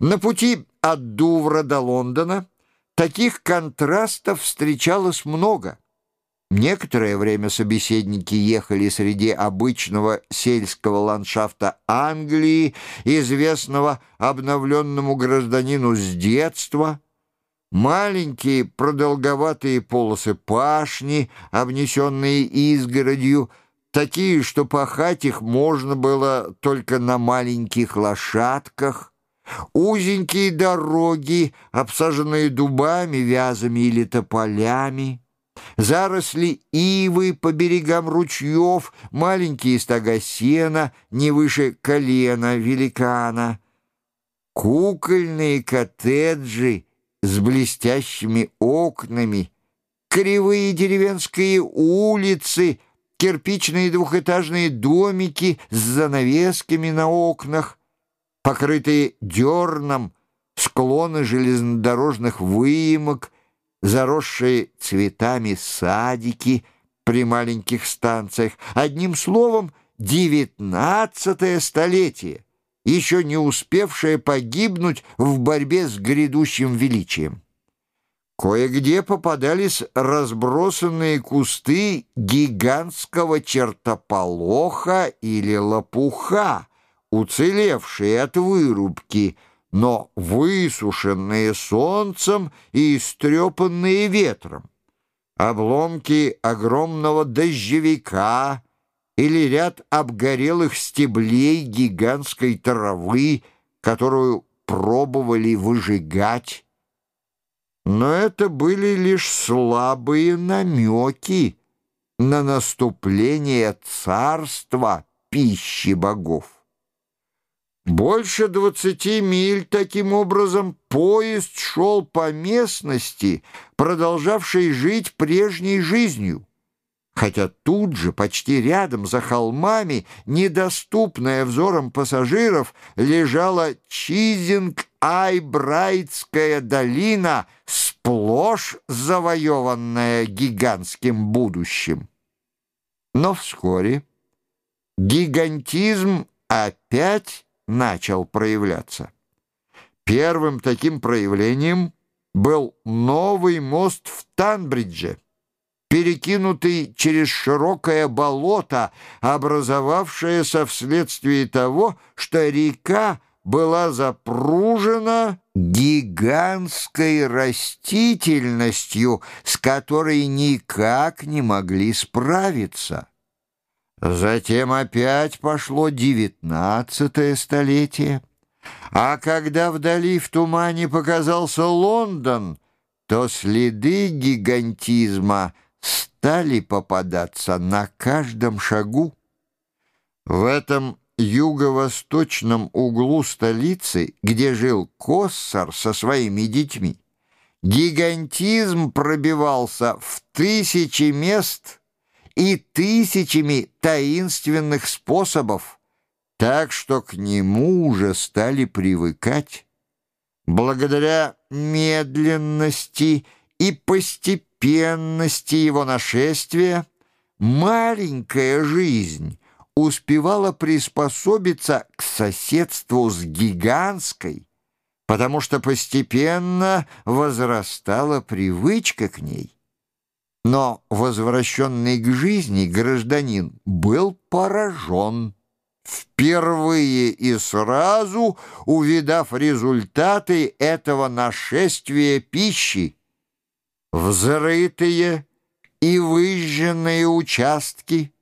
На пути от Дувра до Лондона таких контрастов встречалось много. Некоторое время собеседники ехали среди обычного сельского ландшафта Англии, известного обновленному гражданину с детства. Маленькие продолговатые полосы пашни, обнесенные изгородью, такие, что пахать их можно было только на маленьких лошадках, узенькие дороги, обсаженные дубами, вязами или тополями, заросли ивы по берегам ручьев, маленькие стога сена не выше колена великана, кукольные коттеджи с блестящими окнами, кривые деревенские улицы — кирпичные двухэтажные домики с занавесками на окнах, покрытые дерном, склоны железнодорожных выемок, заросшие цветами садики при маленьких станциях. Одним словом, девятнадцатое столетие, еще не успевшее погибнуть в борьбе с грядущим величием. Кое-где попадались разбросанные кусты гигантского чертополоха или лопуха, уцелевшие от вырубки, но высушенные солнцем и истрепанные ветром. Обломки огромного дождевика или ряд обгорелых стеблей гигантской травы, которую пробовали выжигать, но это были лишь слабые намеки на наступление царства пищи богов. Больше двадцати миль таким образом поезд шел по местности, продолжавшей жить прежней жизнью хотя тут же, почти рядом, за холмами, недоступная взором пассажиров, лежала Чизинг-Айбрайтская долина, сплошь завоеванная гигантским будущим. Но вскоре гигантизм опять начал проявляться. Первым таким проявлением был новый мост в Танбридже — перекинутый через широкое болото, образовавшееся вследствие того, что река была запружена гигантской растительностью, с которой никак не могли справиться. Затем опять пошло девятнадцатое столетие, а когда вдали в тумане показался Лондон, то следы гигантизма — стали попадаться на каждом шагу. В этом юго-восточном углу столицы, где жил Коссар со своими детьми, гигантизм пробивался в тысячи мест и тысячами таинственных способов, так что к нему уже стали привыкать. Благодаря медленности и постепенности, его нашествия маленькая жизнь успевала приспособиться к соседству с гигантской, потому что постепенно возрастала привычка к ней. Но возвращенный к жизни гражданин был поражен, впервые и сразу увидав результаты этого нашествия пищи, взрытые и выжженные участки,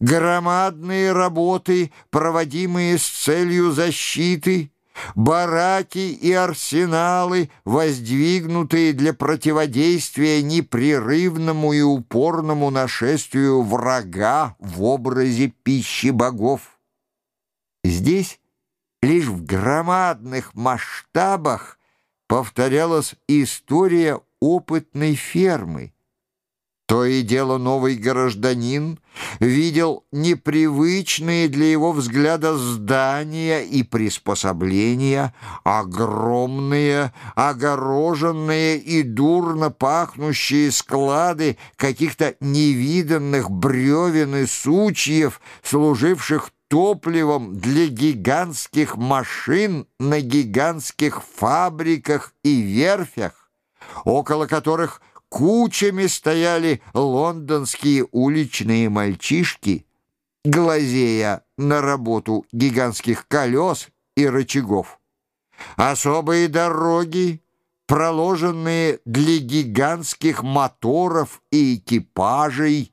громадные работы, проводимые с целью защиты, бараки и арсеналы, воздвигнутые для противодействия непрерывному и упорному нашествию врага в образе пищи богов. Здесь лишь в громадных масштабах повторялась история опытной фермы. То и дело новый гражданин видел непривычные для его взгляда здания и приспособления, огромные, огороженные и дурно пахнущие склады каких-то невиданных бревен и сучьев, служивших топливом для гигантских машин на гигантских фабриках и верфях, около которых кучами стояли лондонские уличные мальчишки, глазея на работу гигантских колес и рычагов. Особые дороги, проложенные для гигантских моторов и экипажей,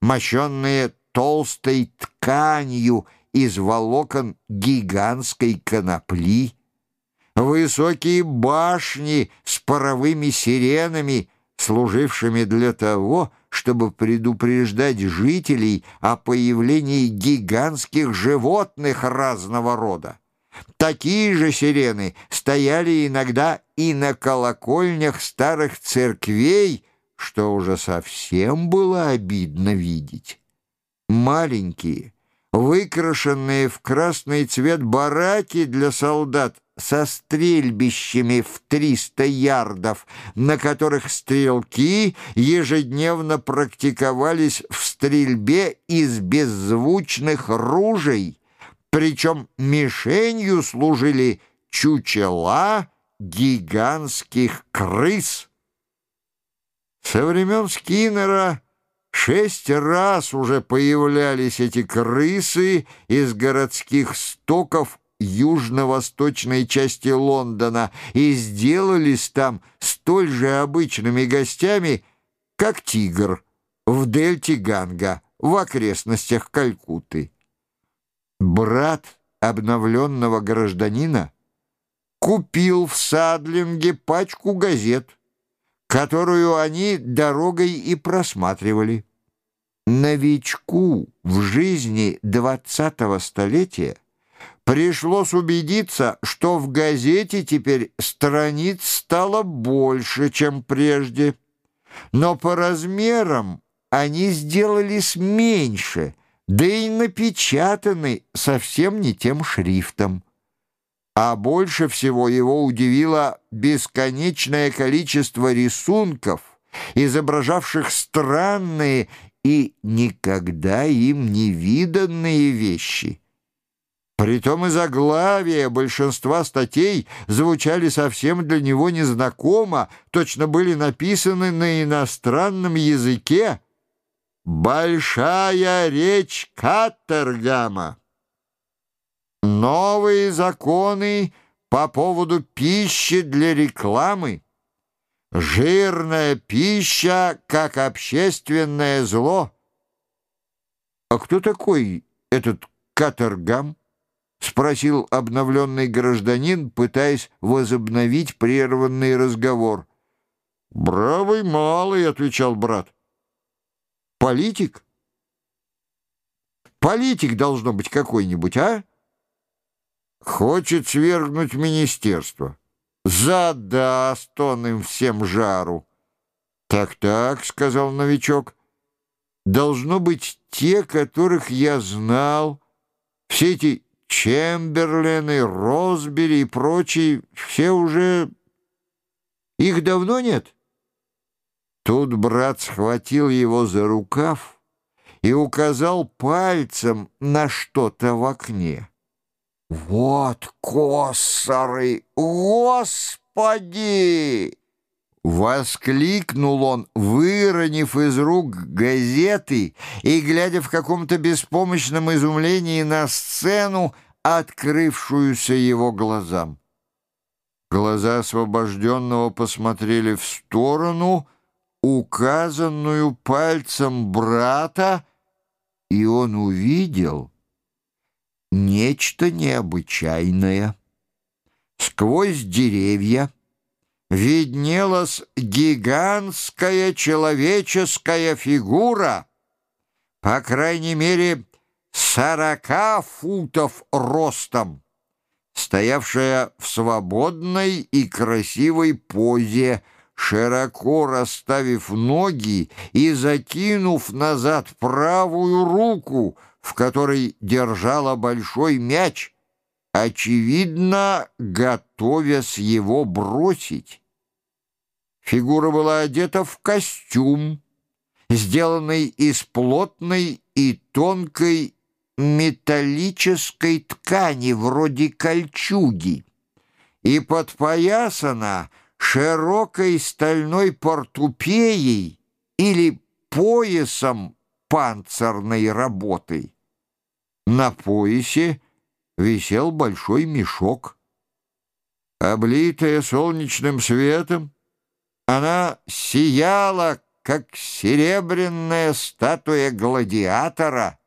мощенные толстой тканью из волокон гигантской конопли, высокие башни с паровыми сиренами, служившими для того, чтобы предупреждать жителей о появлении гигантских животных разного рода. Такие же сирены стояли иногда и на колокольнях старых церквей, что уже совсем было обидно видеть. Маленькие, выкрашенные в красный цвет бараки для солдат со стрельбищами в 300 ярдов, на которых стрелки ежедневно практиковались в стрельбе из беззвучных ружей, причем мишенью служили чучела гигантских крыс. Со времен Скиннера шесть раз уже появлялись эти крысы из городских стоков южно-восточной части Лондона и сделались там столь же обычными гостями, как тигр в дельте Ганга в окрестностях Калькутты. Брат обновленного гражданина купил в Садлинге пачку газет, которую они дорогой и просматривали. Новичку в жизни двадцатого столетия пришлось убедиться, что в газете теперь страниц стало больше, чем прежде. Но по размерам они сделались меньше, да и напечатаны совсем не тем шрифтом. А больше всего его удивило бесконечное количество рисунков, изображавших странные и никогда им не виданные вещи. Притом и заглавия большинства статей звучали совсем для него незнакомо, точно были написаны на иностранном языке. «Большая речь Каттергама». Новые законы по поводу пищи для рекламы. Жирная пища как общественное зло. А кто такой этот Катергам? — спросил обновленный гражданин, пытаясь возобновить прерванный разговор. «Бравый малый», — отвечал брат. «Политик? Политик должно быть какой-нибудь, а? Хочет свергнуть министерство. Задаст он им всем жару». «Так-так», — сказал новичок, — «должно быть те, которых я знал, все эти Чемберлены, Росбери и прочие, все уже... Их давно нет? Тут брат схватил его за рукав и указал пальцем на что-то в окне. «Вот косоры! Господи!» Воскликнул он, выронив из рук газеты и, глядя в каком-то беспомощном изумлении на сцену, открывшуюся его глазам. Глаза освобожденного посмотрели в сторону, указанную пальцем брата, и он увидел нечто необычайное. Сквозь деревья виднелась гигантская человеческая фигура, по крайней мере, сорока футов ростом, стоявшая в свободной и красивой позе, широко расставив ноги и закинув назад правую руку, в которой держала большой мяч, очевидно, готовясь его бросить. Фигура была одета в костюм, сделанный из плотной и тонкой металлической ткани, вроде кольчуги, и подпоясана широкой стальной портупеей или поясом панцирной работы. На поясе висел большой мешок. Облитая солнечным светом, она сияла, как серебряная статуя гладиатора —